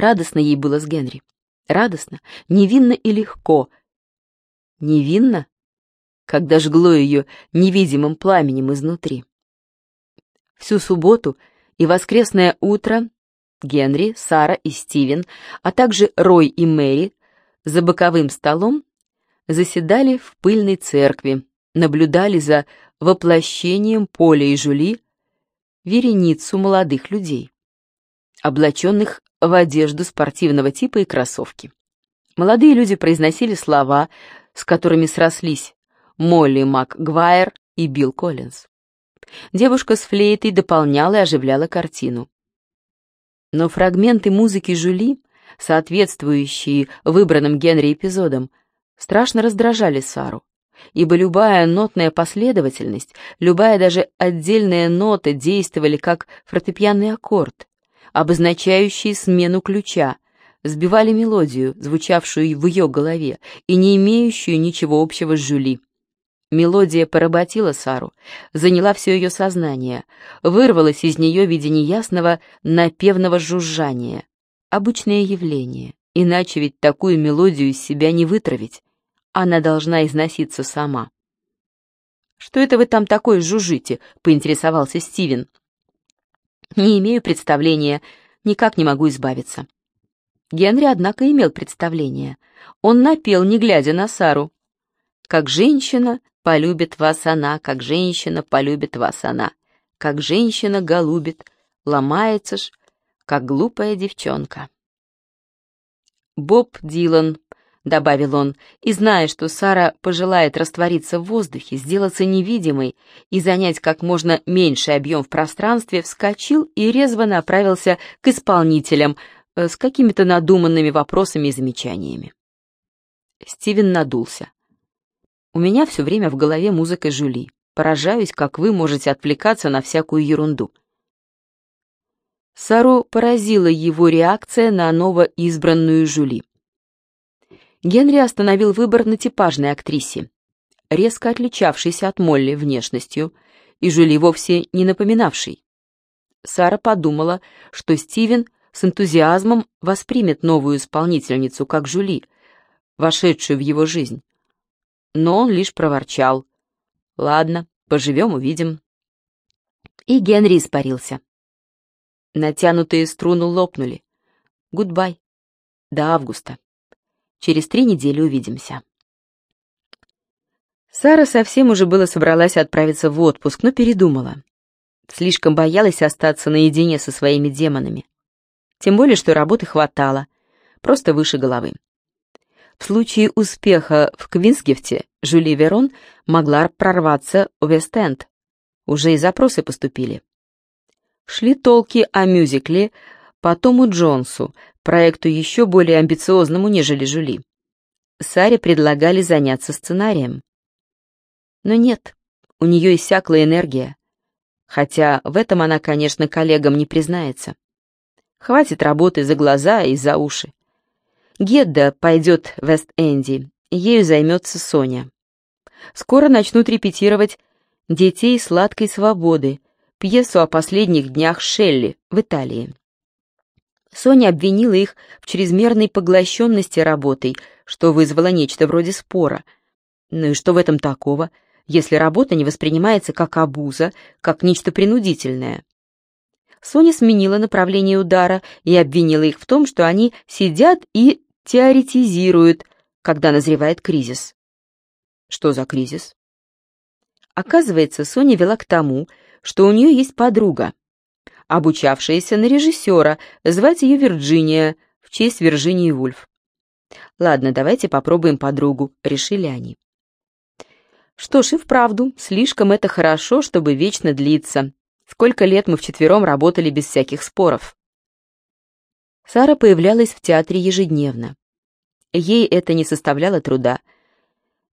Радостно ей было с Генри. Радостно, невинно и легко. Невинно, когда жгло ее невидимым пламенем изнутри. Всю субботу и воскресное утро Генри, Сара и Стивен, а также Рой и Мэри за боковым столом заседали в пыльной церкви, наблюдали за воплощением Поля и Жули вереницу молодых людей, облаченных в одежду спортивного типа и кроссовки. Молодые люди произносили слова, с которыми срослись Молли МакГвайр и Билл Коллинз. Девушка с флейтой дополняла и оживляла картину. Но фрагменты музыки Жюли, соответствующие выбранным Генри эпизодам, страшно раздражали Сару, ибо любая нотная последовательность, любая даже отдельная нота действовали как фортепианный аккорд, обозначающий смену ключа, сбивали мелодию, звучавшую в ее голове и не имеющую ничего общего с Жюли. Мелодия поработила Сару, заняла все ее сознание, вырвалась из нее в виде неясного напевного жужжания. Обычное явление, иначе ведь такую мелодию из себя не вытравить. Она должна износиться сама. «Что это вы там такое жужжите?» — поинтересовался Стивен. «Не имею представления, никак не могу избавиться». Генри, однако, имел представление. Он напел, не глядя на Сару. «Как женщина, Полюбит вас она, как женщина, полюбит вас она. Как женщина голубит, ломается ж, как глупая девчонка. Боб Дилан, добавил он, и зная, что Сара пожелает раствориться в воздухе, сделаться невидимой и занять как можно меньший объем в пространстве, вскочил и резво направился к исполнителям э, с какими-то надуманными вопросами и замечаниями. Стивен надулся. У меня все время в голове музыка Жюли. Поражаюсь, как вы можете отвлекаться на всякую ерунду. Сару поразила его реакция на новоизбранную Жюли. Генри остановил выбор на типажной актрисе, резко отличавшейся от Молли внешностью, и Жюли вовсе не напоминавшей. Сара подумала, что Стивен с энтузиазмом воспримет новую исполнительницу как Жюли, вошедшую в его жизнь но он лишь проворчал. «Ладно, поживем, увидим». И Генри испарился. Натянутые струны лопнули. Гудбай. До августа. Через три недели увидимся. Сара совсем уже было собралась отправиться в отпуск, но передумала. Слишком боялась остаться наедине со своими демонами. Тем более, что работы хватало, просто выше головы. В случае успеха в Квинсгефте Жюли Верон могла прорваться в Вест-Энд. Уже и запросы поступили. Шли толки о мюзикле по Тому Джонсу, проекту еще более амбициозному, нежели Жюли. Саре предлагали заняться сценарием. Но нет, у нее иссякла энергия. Хотя в этом она, конечно, коллегам не признается. Хватит работы за глаза и за уши. Гедда пойдет в Вест-Энди, ею займется Соня. Скоро начнут репетировать «Детей сладкой свободы», пьесу о последних днях Шелли в Италии. Соня обвинила их в чрезмерной поглощенности работой, что вызвало нечто вроде спора. Ну и что в этом такого, если работа не воспринимается как обуза, как нечто принудительное? Соня сменила направление удара и обвинила их в том, что они сидят и теоретизирует, когда назревает кризис. Что за кризис? Оказывается, Соня вела к тому, что у нее есть подруга, обучавшаяся на режиссера, звать ее Вирджиния, в честь Вирджинии Вульф. Ладно, давайте попробуем подругу, решили они. Что ж, и вправду, слишком это хорошо, чтобы вечно длиться. Сколько лет мы вчетвером работали без всяких споров. Сара появлялась в театре ежедневно. Ей это не составляло труда.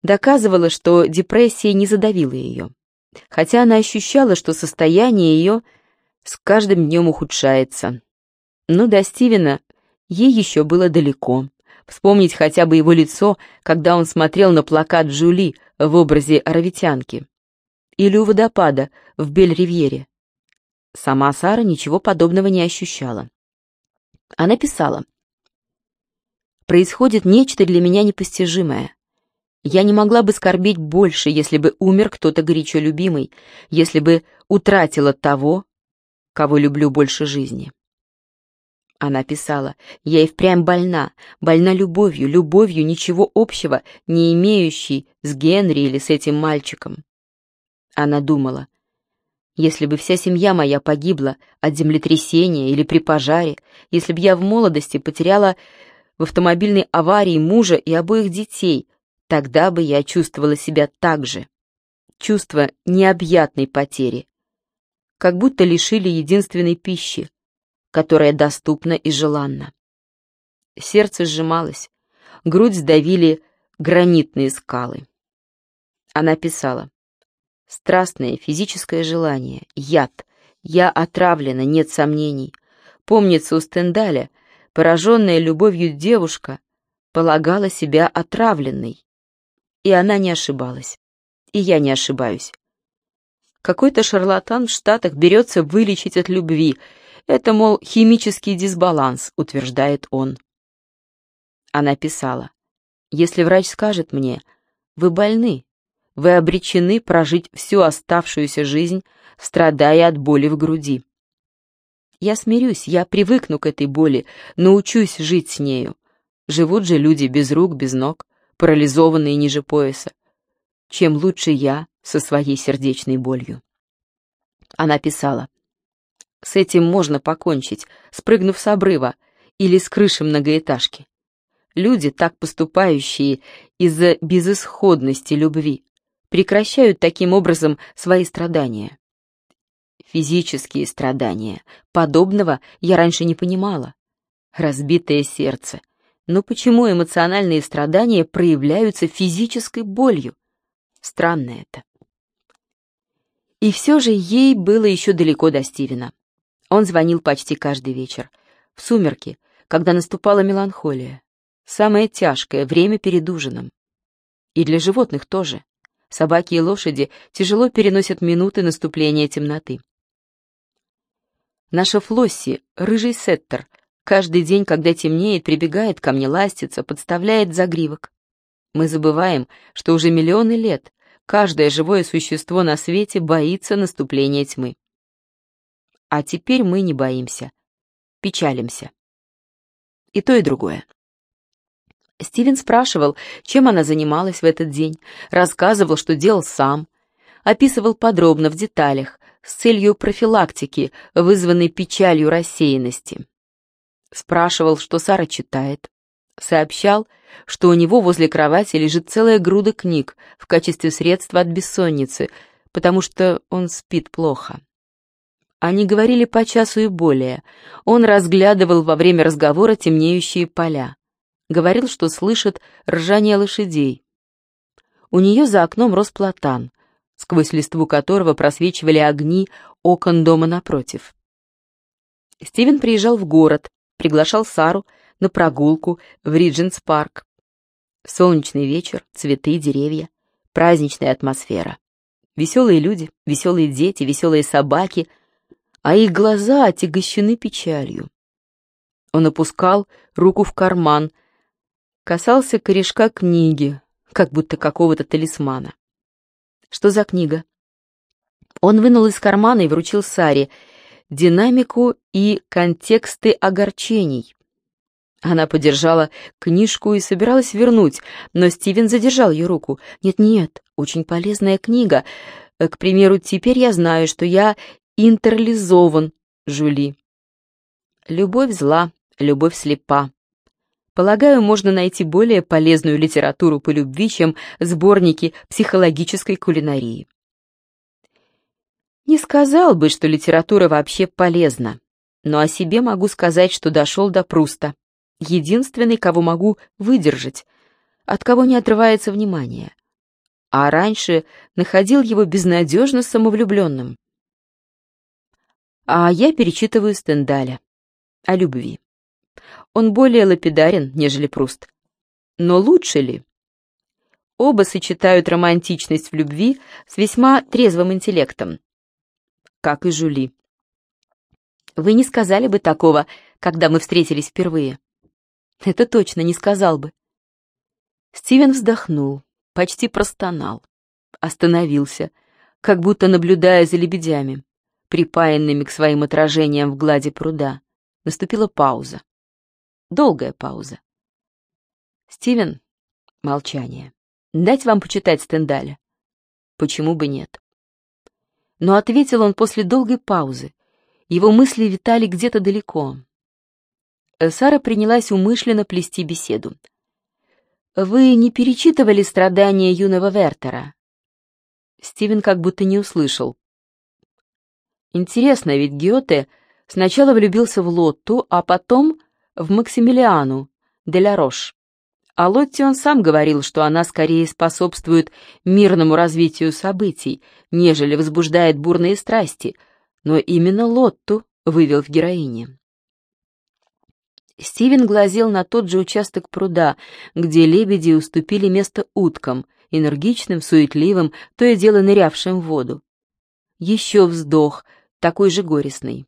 Доказывала, что депрессия не задавила ее. Хотя она ощущала, что состояние ее с каждым днем ухудшается. Но до Стивена ей еще было далеко. Вспомнить хотя бы его лицо, когда он смотрел на плакат Жули в образе аравитянки. Или у водопада в Бель-Ривьере. Сама Сара ничего подобного не ощущала. Она писала. происходит нечто для меня непостижимое. Я не могла бы скорбеть больше, если бы умер кто-то горячо любимый, если бы утратила того, кого люблю больше жизни. Она писала, я и впрямь больна, больна любовью, любовью ничего общего, не имеющей с Генри или с этим мальчиком. Она думала, если бы вся семья моя погибла от землетрясения или при пожаре, если бы я в молодости потеряла в автомобильной аварии мужа и обоих детей, тогда бы я чувствовала себя так же. Чувство необъятной потери. Как будто лишили единственной пищи, которая доступна и желанна. Сердце сжималось, грудь сдавили гранитные скалы. Она писала. Страстное физическое желание, яд. Я отравлена, нет сомнений. Помнится у Стендаля, пораженная любовью девушка полагала себя отравленной. И она не ошибалась. И я не ошибаюсь. Какой-то шарлатан в Штатах берется вылечить от любви. Это, мол, химический дисбаланс, утверждает он. Она писала, если врач скажет мне, вы больны, вы обречены прожить всю оставшуюся жизнь, страдая от боли в груди. Я смирюсь, я привыкну к этой боли, научусь жить с нею. Живут же люди без рук, без ног, парализованные ниже пояса. Чем лучше я со своей сердечной болью. Она писала, «С этим можно покончить, спрыгнув с обрыва или с крыши многоэтажки. Люди, так поступающие из-за безысходности любви, прекращают таким образом свои страдания. Физические страдания. Подобного я раньше не понимала. Разбитое сердце. Но почему эмоциональные страдания проявляются физической болью? Странно это. И все же ей было еще далеко до Стивена. Он звонил почти каждый вечер. В сумерки, когда наступала меланхолия. Самое тяжкое время перед ужином. И для животных тоже. Собаки и лошади тяжело переносят минуты наступления темноты. Наша Флосси, рыжий сеттер, каждый день, когда темнеет, прибегает ко мне, ластится, подставляет загривок. Мы забываем, что уже миллионы лет каждое живое существо на свете боится наступления тьмы. А теперь мы не боимся, печалимся. И то, и другое. Стивен спрашивал, чем она занималась в этот день, рассказывал, что делал сам, описывал подробно в деталях, с целью профилактики, вызванной печалью рассеянности. Спрашивал, что Сара читает. Сообщал, что у него возле кровати лежит целая груда книг в качестве средства от бессонницы, потому что он спит плохо. Они говорили по часу и более. Он разглядывал во время разговора темнеющие поля. Говорил, что слышит ржание лошадей. У нее за окном рос платан, сквозь листву которого просвечивали огни окон дома напротив. Стивен приезжал в город, приглашал Сару на прогулку в Ридженс-парк. Солнечный вечер, цветы, деревья, праздничная атмосфера. Веселые люди, веселые дети, веселые собаки, а их глаза отягощены печалью. Он опускал руку в карман, касался корешка книги, как будто какого-то талисмана. «Что за книга?» Он вынул из кармана и вручил Саре «Динамику и контексты огорчений». Она подержала книжку и собиралась вернуть, но Стивен задержал ее руку. «Нет-нет, очень полезная книга. К примеру, теперь я знаю, что я интерлизован, Жули». «Любовь зла, любовь слепа», Полагаю, можно найти более полезную литературу по любви, чем сборники психологической кулинарии. Не сказал бы, что литература вообще полезна, но о себе могу сказать, что дошел до Пруста. Единственный, кого могу выдержать, от кого не отрывается внимание. А раньше находил его безнадежно самовлюбленным. А я перечитываю Стендаля о любви. Он более лапидарен, нежели Пруст. Но лучше ли? Оба сочетают романтичность в любви с весьма трезвым интеллектом. Как и Жули. Вы не сказали бы такого, когда мы встретились впервые. Это точно не сказал бы. Стивен вздохнул, почти простонал, остановился, как будто наблюдая за лебедями, припаянными к своим отражениям в глади пруда. Наступила пауза. Долгая пауза. «Стивен?» Молчание. «Дать вам почитать Стендаля?» «Почему бы нет?» Но ответил он после долгой паузы. Его мысли витали где-то далеко. Сара принялась умышленно плести беседу. «Вы не перечитывали страдания юного Вертера?» Стивен как будто не услышал. Интересно, ведь Гёте сначала влюбился в Лотту, а потом в Максимилиану де. А Лотте он сам говорил, что она скорее способствует мирному развитию событий, нежели возбуждает бурные страсти, но именно Лотту вывел в героине. Стивен глазел на тот же участок пруда, где лебеди уступили место уткам, энергичным, суетливым, то и дело нырявшим в воду. Еще вздох, такой же горестный.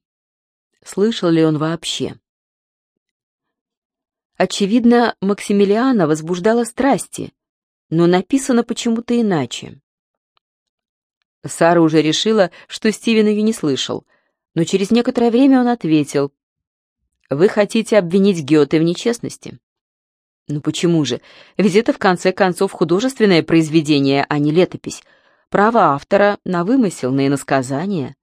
Слышал ли он вообще? Очевидно, Максимилиана возбуждала страсти, но написано почему-то иначе. Сара уже решила, что Стивен ее не слышал, но через некоторое время он ответил, «Вы хотите обвинить Гёте в нечестности?» «Ну почему же? Ведь это, в конце концов, художественное произведение, а не летопись. Право автора на вымысел, на иносказание.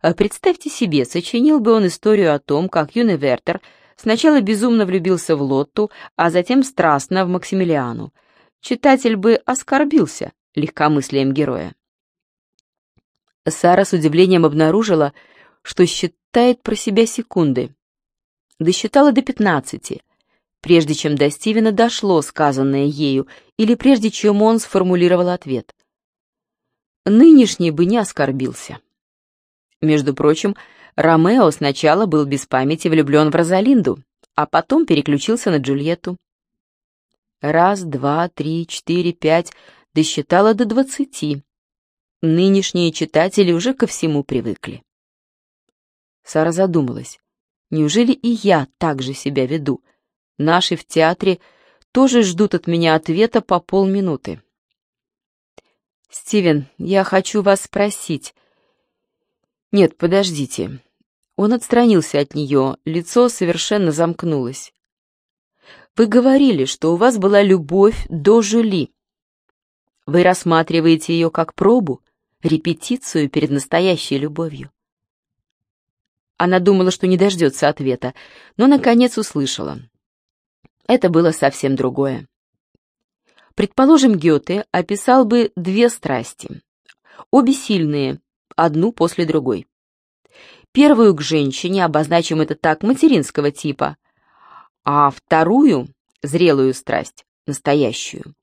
А представьте себе, сочинил бы он историю о том, как юный Вертер сначала безумно влюбился в Лотту, а затем страстно в Максимилиану. Читатель бы оскорбился легкомыслием героя. Сара с удивлением обнаружила, что считает про себя секунды. Досчитала до пятнадцати, прежде чем до Стивена дошло сказанное ею, или прежде чем он сформулировал ответ. Нынешний бы не оскорбился. Между прочим, Ромео сначала был без памяти влюблен в Розалинду, а потом переключился на Джульетту. Раз, два, три, четыре, пять, досчитала до двадцати. Нынешние читатели уже ко всему привыкли. Сара задумалась. Неужели и я так же себя веду? Наши в театре тоже ждут от меня ответа по полминуты. «Стивен, я хочу вас спросить». «Нет, подождите». Он отстранился от нее, лицо совершенно замкнулось. «Вы говорили, что у вас была любовь до Жюли. Вы рассматриваете ее как пробу, репетицию перед настоящей любовью?» Она думала, что не дождется ответа, но, наконец, услышала. Это было совсем другое. Предположим, Гёте описал бы две страсти. Обе сильные, одну после другой. Первую к женщине, обозначим это так, материнского типа, а вторую, зрелую страсть, настоящую.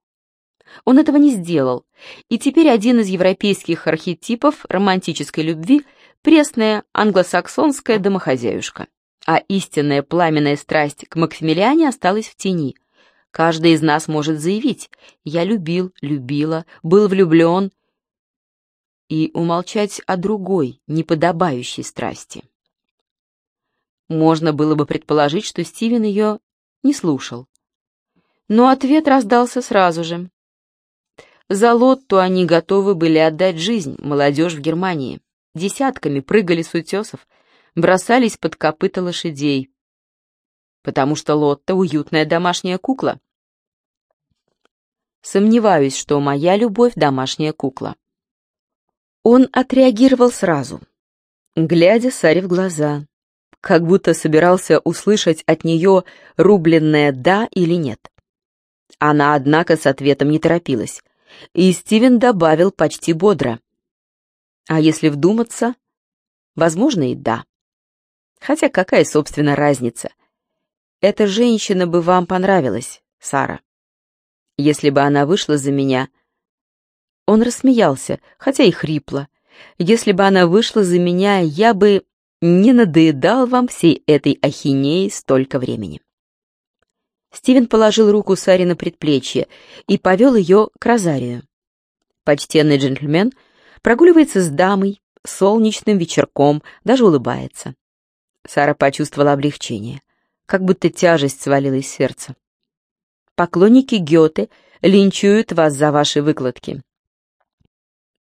Он этого не сделал, и теперь один из европейских архетипов романтической любви – пресная англосаксонская домохозяюшка. А истинная пламенная страсть к Максимилиане осталась в тени. Каждый из нас может заявить «я любил, любила, был влюблен» и умолчать о другой, неподобающей страсти. Можно было бы предположить, что Стивен ее не слушал. Но ответ раздался сразу же. За Лотту они готовы были отдать жизнь, молодежь в Германии. Десятками прыгали с утесов, бросались под копыта лошадей. Потому что Лотта — уютная домашняя кукла. Сомневаюсь, что моя любовь — домашняя кукла. Он отреагировал сразу, глядя Саре в глаза, как будто собирался услышать от нее рубленное «да» или «нет». Она, однако, с ответом не торопилась, и Стивен добавил почти бодро. А если вдуматься, возможно и «да». Хотя какая, собственно, разница? Эта женщина бы вам понравилась, Сара. Если бы она вышла за меня, он рассмеялся, хотя и хрипло. «Если бы она вышла за меня, я бы не надоедал вам всей этой ахинеи столько времени». Стивен положил руку Саре на предплечье и повел ее к розарию. Почтенный джентльмен прогуливается с дамой, солнечным вечерком, даже улыбается. Сара почувствовала облегчение. как будто тяжесть свалилась с сердца. Поклонники Гёте линчуют вас за ваши выкладки.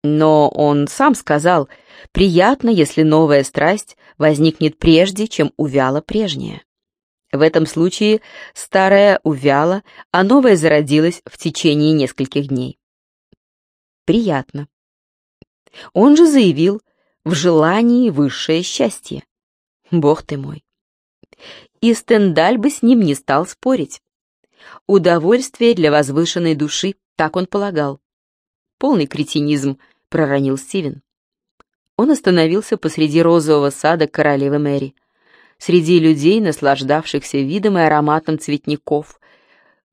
Но он сам сказал, приятно, если новая страсть возникнет прежде, чем увяла прежняя. В этом случае старая увяла, а новая зародилась в течение нескольких дней. Приятно. Он же заявил, в желании высшее счастье. Бог ты мой. И Стендаль бы с ним не стал спорить. Удовольствие для возвышенной души, так он полагал. Полный кретинизм, проронил Стивен. Он остановился посреди розового сада королевы Мэри, среди людей, наслаждавшихся видом и ароматом цветников,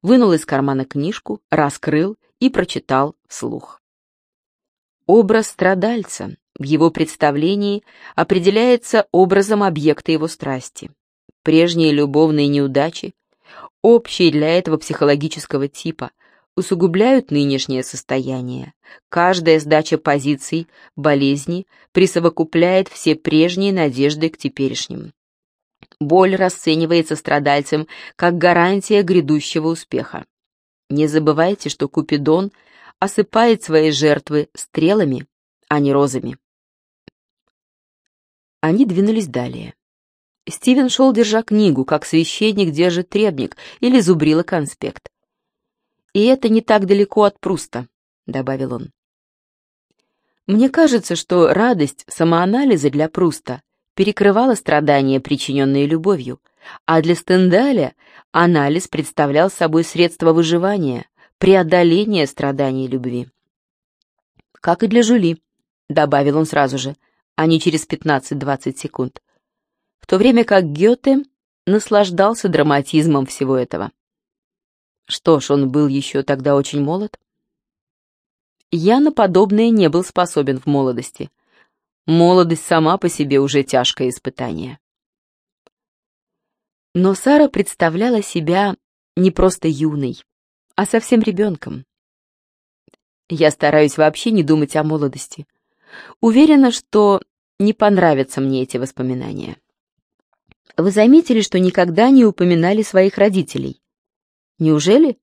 вынул из кармана книжку, раскрыл и прочитал вслух. Образ страдальца в его представлении определяется образом объекта его страсти. Прежние любовные неудачи, общие для этого психологического типа, усугубляют нынешнее состояние. Каждая сдача позиций, болезни присовокупляет все прежние надежды к теперешним. Боль расценивается страдальцем как гарантия грядущего успеха. Не забывайте, что Купидон осыпает свои жертвы стрелами, а не розами. Они двинулись далее. Стивен шел, держа книгу, как священник держит требник или зубрила конспект. «И это не так далеко от Пруста», — добавил он. «Мне кажется, что радость самоанализа для Пруста перекрывала страдания, причиненные любовью, а для Стендаля анализ представлял собой средство выживания, преодоления страданий любви. «Как и для Жули», — добавил он сразу же, а не через 15-20 секунд, в то время как Гёте наслаждался драматизмом всего этого. Что ж, он был еще тогда очень молод. Я на подобное не был способен в молодости. Молодость сама по себе уже тяжкое испытание. Но Сара представляла себя не просто юной, а совсем ребенком. Я стараюсь вообще не думать о молодости. Уверена, что не понравятся мне эти воспоминания. Вы заметили, что никогда не упоминали своих родителей? Неужели?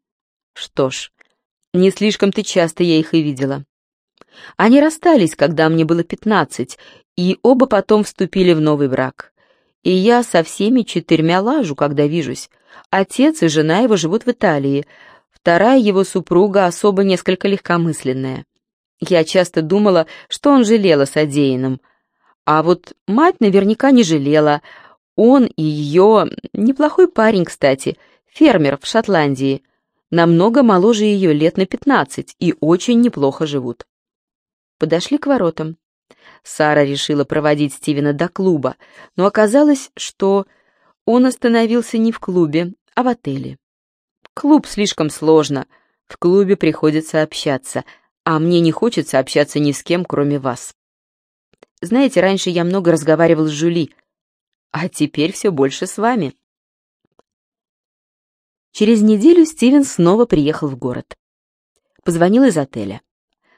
Что ж, не слишком-то часто я их и видела. Они расстались, когда мне было пятнадцать, и оба потом вступили в новый брак. И я со всеми четырьмя лажу, когда вижусь. Отец и жена его живут в Италии, вторая его супруга особо несколько легкомысленная. Я часто думала, что он жалел о содеянном, а вот мать наверняка не жалела. Он и ее... Неплохой парень, кстати, фермер в Шотландии. Намного моложе ее лет на пятнадцать и очень неплохо живут подошли к воротам. Сара решила проводить Стивена до клуба, но оказалось, что он остановился не в клубе, а в отеле. Клуб слишком сложно, в клубе приходится общаться, а мне не хочется общаться ни с кем, кроме вас. Знаете, раньше я много разговаривал с Жюли, а теперь все больше с вами. Через неделю Стивен снова приехал в город. Позвонил из отеля.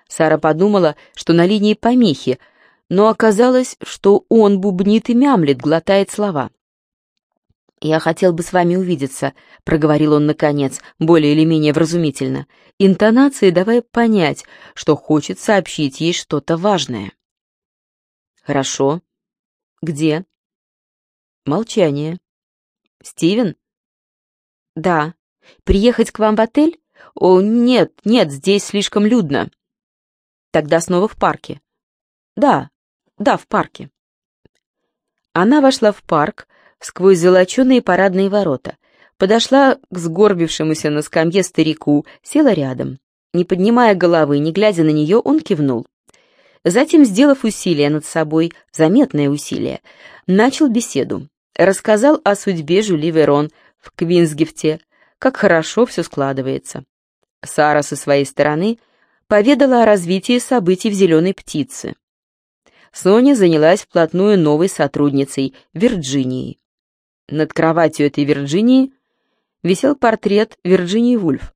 Сара подумала, что на линии помехи, но оказалось, что он бубнит и мямлет, глотает слова. «Я хотел бы с вами увидеться», — проговорил он наконец, более или менее вразумительно, интонации давая понять, что хочет сообщить ей что-то важное. «Хорошо. Где?» Молчание. «Стивен?» «Да. Приехать к вам в отель? О, нет, нет, здесь слишком людно». Тогда снова в парке. Да, да, в парке. Она вошла в парк сквозь золоченые парадные ворота, подошла к сгорбившемуся на скамье старику, села рядом. Не поднимая головы, не глядя на нее, он кивнул. Затем, сделав усилие над собой, заметное усилие, начал беседу. Рассказал о судьбе Жюли Верон в Квинсгифте, как хорошо все складывается. Сара со своей стороны поведала о развитии событий в «Зеленой птице». Соня занялась вплотную новой сотрудницей, Вирджинией. Над кроватью этой Вирджинии висел портрет Вирджинии Вульф,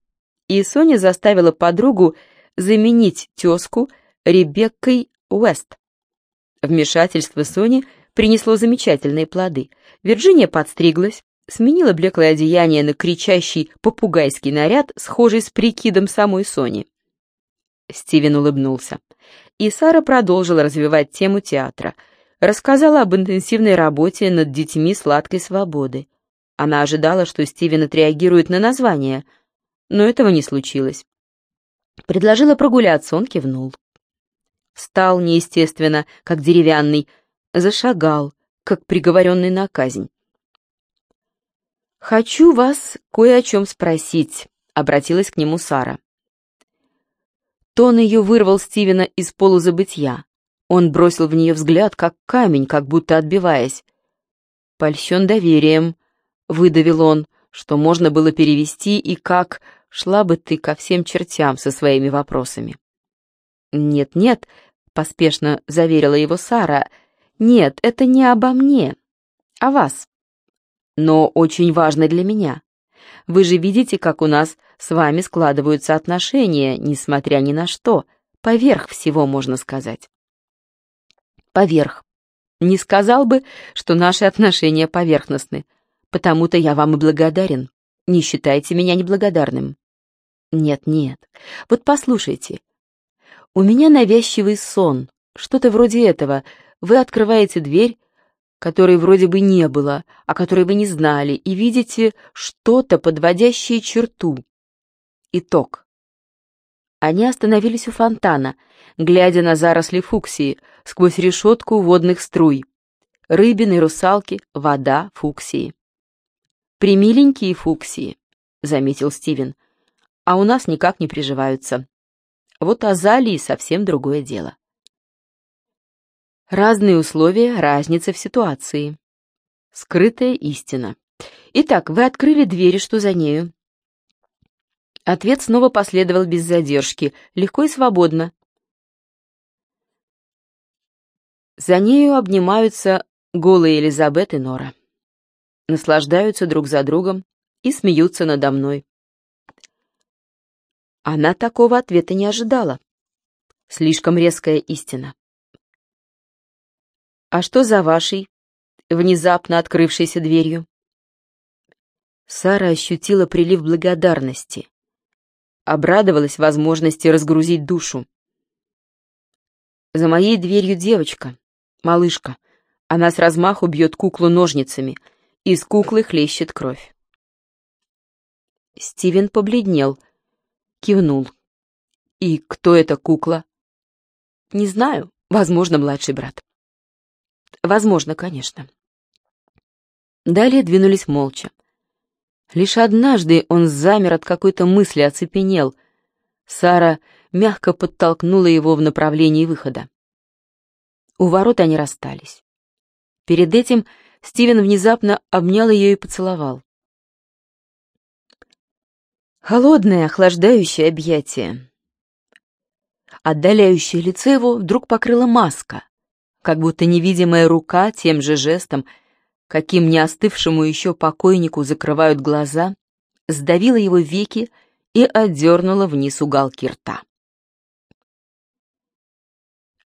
и Соня заставила подругу заменить тезку Ребеккой Уэст. Вмешательство Сони принесло замечательные плоды. Вирджиния подстриглась, сменила блеклое одеяние на кричащий попугайский наряд, схожий с прикидом самой Сони. Стивен улыбнулся. И Сара продолжила развивать тему театра. Рассказала об интенсивной работе над детьми сладкой свободы. Она ожидала, что Стивен отреагирует на название, но этого не случилось. Предложила прогуляться, он кивнул. Встал неестественно, как деревянный, зашагал, как приговоренный на казнь. «Хочу вас кое о чем спросить», — обратилась к нему Сара. Тон ее вырвал Стивена из полузабытья. Он бросил в нее взгляд, как камень, как будто отбиваясь. «Польщен доверием», — выдавил он, что можно было перевести и как «шла бы ты ко всем чертям со своими вопросами». «Нет-нет», — поспешно заверила его Сара, — «нет, это не обо мне, а вас» но очень важно для меня. Вы же видите, как у нас с вами складываются отношения, несмотря ни на что, поверх всего, можно сказать. Поверх. Не сказал бы, что наши отношения поверхностны, потому-то я вам и благодарен. Не считайте меня неблагодарным. Нет, нет. Вот послушайте. У меня навязчивый сон, что-то вроде этого. Вы открываете дверь, которой вроде бы не было, о которой вы не знали, и видите что-то, подводящее черту. Итог. Они остановились у фонтана, глядя на заросли фуксии сквозь решетку водных струй. Рыбины, русалки, вода, фуксии. «Примиленькие фуксии», — заметил Стивен, — «а у нас никак не приживаются. Вот азалии совсем другое дело». Разные условия, разница в ситуации. Скрытая истина. Итак, вы открыли двери, что за нею? Ответ снова последовал без задержки, легко и свободно. За нею обнимаются голые Элизабет и Нора. Наслаждаются друг за другом и смеются надо мной. Она такого ответа не ожидала. Слишком резкая истина. «А что за вашей?» внезапно открывшейся дверью. Сара ощутила прилив благодарности. Обрадовалась возможности разгрузить душу. За моей дверью девочка, малышка. Она с размаху бьет куклу ножницами. Из куклы хлещет кровь. Стивен побледнел, кивнул. «И кто эта кукла?» «Не знаю. Возможно, младший брат». Возможно, конечно. Далее двинулись молча. Лишь однажды он замер от какой-то мысли, оцепенел. Сара мягко подтолкнула его в направлении выхода. У ворот они расстались. Перед этим Стивен внезапно обнял ее и поцеловал. Холодное, охлаждающее объятие. Отдаляющее лицо его вдруг покрыла маска как будто невидимая рука тем же жестом, каким не остывшему еще покойнику закрывают глаза, сдавила его веки и отдернула вниз уголки рта.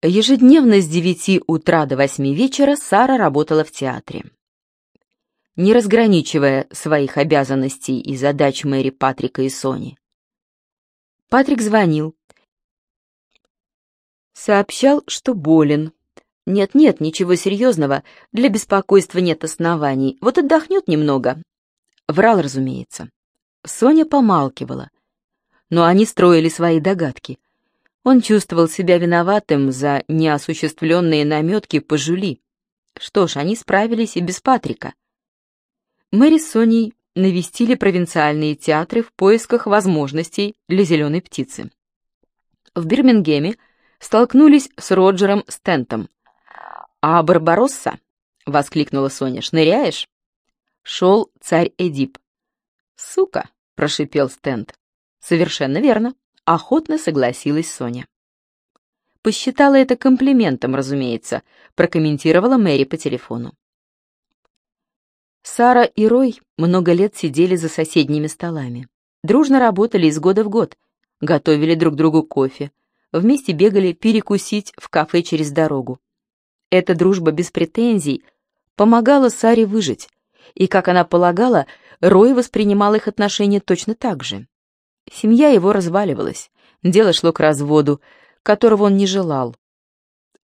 Ежедневно с девяти утра до восьми вечера Сара работала в театре. Не разграничивая своих обязанностей и задач Мэри, Патрика и Сони. Патрик звонил. Сообщал, что болен, «Нет-нет, ничего серьезного, для беспокойства нет оснований, вот отдохнет немного». Врал, разумеется. Соня помалкивала, но они строили свои догадки. Он чувствовал себя виноватым за неосуществленные наметки по Жюли. Что ж, они справились и без Патрика. Мэри с Соней навестили провинциальные театры в поисках возможностей для «Зеленой птицы». В Бирмингеме столкнулись с Роджером Стентом, «А Барбаросса?» — воскликнула Соня. «Шныряешь?» Шел царь Эдип. «Сука!» — прошипел Стенд. «Совершенно верно», — охотно согласилась Соня. Посчитала это комплиментом, разумеется, прокомментировала Мэри по телефону. Сара и Рой много лет сидели за соседними столами. Дружно работали из года в год, готовили друг другу кофе, вместе бегали перекусить в кафе через дорогу. Эта дружба без претензий помогала Саре выжить, И, как она полагала, Рой воспринимал их отношения точно так же. Семья его разваливалась, дело шло к разводу, которого он не желал.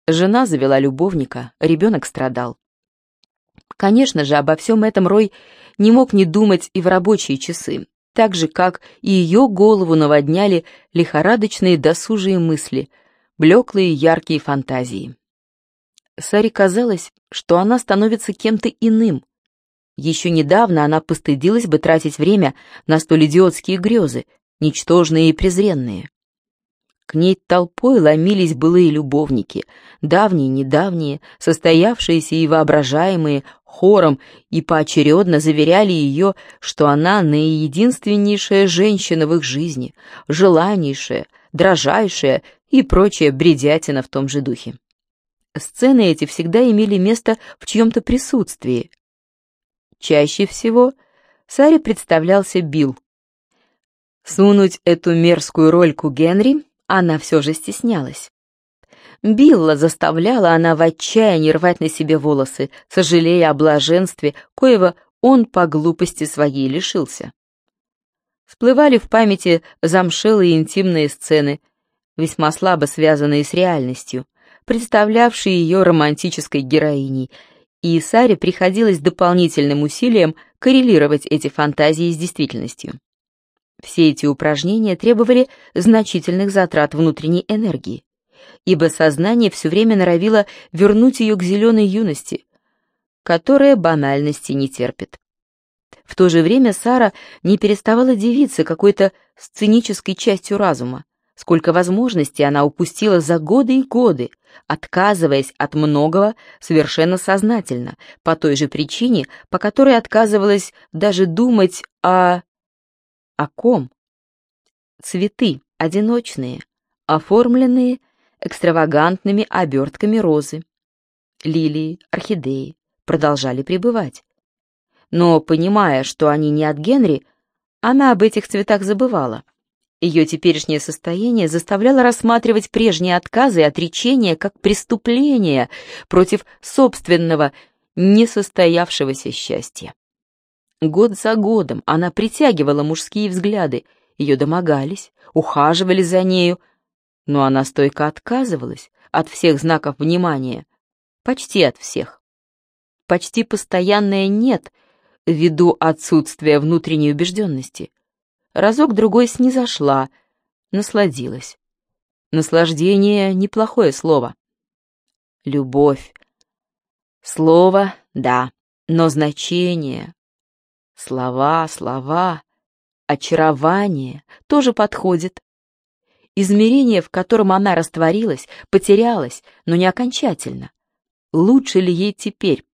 Жена завела любовника, ребенок страдал. Конечно же, обо всем этом Рой не мог не думать и в рабочие часы, так же, как и ее голову наводняли лихорадочные досужие мысли, блеклые яркие фантазии. Саре казалось, что она становится кем-то иным. Еще недавно она постыдилась бы тратить время на столь идиотские грезы, ничтожные и презренные. К ней толпой ломились былые любовники, давние, недавние, состоявшиеся и воображаемые, хором и поочередно заверяли ее, что она наиединственнейшая женщина в их жизни, желаннейшая, дрожайшая и прочая бредятина в том же духе. Сцены эти всегда имели место в чьем-то присутствии. Чаще всего Саре представлялся Билл. Сунуть эту мерзкую рольку Генри она все же стеснялась. Билла заставляла она в отчаянии рвать на себе волосы, сожалея о блаженстве, коего он по глупости своей лишился. Всплывали в памяти замшелые интимные сцены, весьма слабо связанные с реальностью, представлявшие ее романтической героиней, и Саре приходилось дополнительным усилием коррелировать эти фантазии с действительностью. Все эти упражнения требовали значительных затрат внутренней энергии ибо сознание все время норовило вернуть ее к зеленой юности, которая банальности не терпит. В то же время Сара не переставала дивиться какой-то сценической частью разума, сколько возможностей она упустила за годы и годы, отказываясь от многого совершенно сознательно, по той же причине, по которой отказывалась даже думать о... о ком? Цветы одиночные, оформленные экстравагантными обертками розы. Лилии, орхидеи продолжали пребывать. Но, понимая, что они не от Генри, она об этих цветах забывала. Ее теперешнее состояние заставляло рассматривать прежние отказы и отречения как преступления против собственного несостоявшегося счастья. Год за годом она притягивала мужские взгляды, ее домогались, ухаживали за нею, но она стойко отказывалась от всех знаков внимания, почти от всех. Почти постоянное «нет» ввиду отсутствия внутренней убежденности. Разок-другой снизошла, насладилась. Наслаждение — неплохое слово. Любовь. Слово — да, но значение. Слова, слова, очарование тоже подходит. Измерение, в котором она растворилась, потерялось, но не окончательно. Лучше ли ей теперь